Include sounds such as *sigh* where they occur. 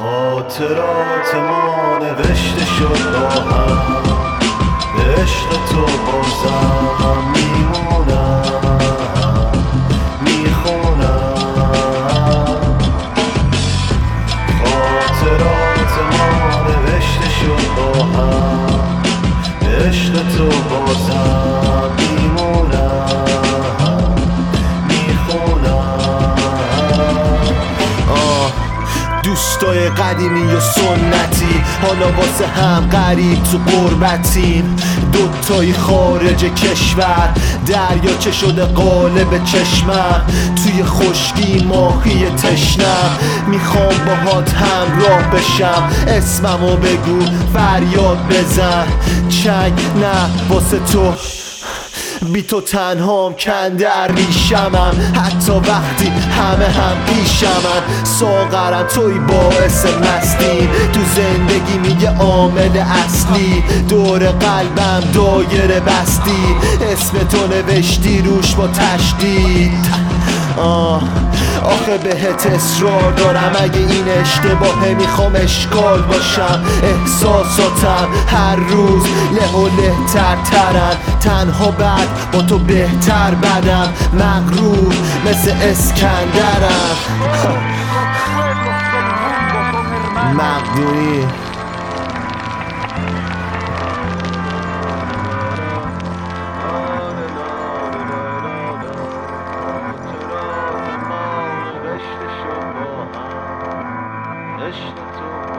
خاطرات ما نوشته شد با هم به عشق تو دوستای قدیمی و سنتی. حالا واسه هم غریب تو قربتیم دوتای خارج کشور دریا چه شده قالب چشمم. توی خشکی ماهی تشنم می‌خوام باهات همراه بشم. اسممو بگو فریاد بزن. چنگ نه واسه تو. بی تو تنهام کنده ریشمم حتی وقتی همه هم پیشمن. ساغرم توی باعث مستی. تو زندگی میگه عامل اصلی. دور قلبم دایره بستی. اسم تو نوشتی روش با تشدید. آه. آخه بهت اصرار دارم. اگه این اشتباهه می‌خوام اشکال باشم. احساساتم هر روز له و له تر ترن تنها بعد با تو بهتر بدم. مغرور مثل اسکندرم. *laughs* مقدونی Isto